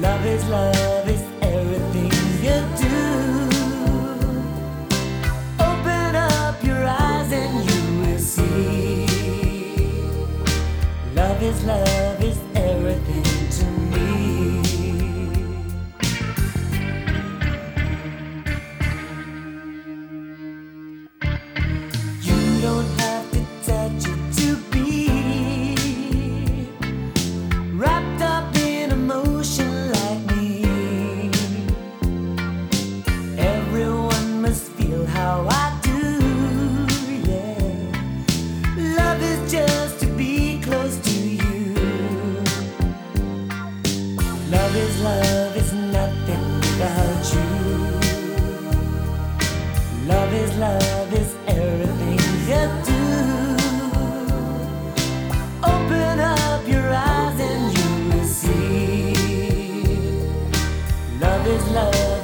Love is love is everything you do. Open up your eyes and you will see. Love is love is everything to me. love is everything you do. Open up your eyes and you will see. Love is love.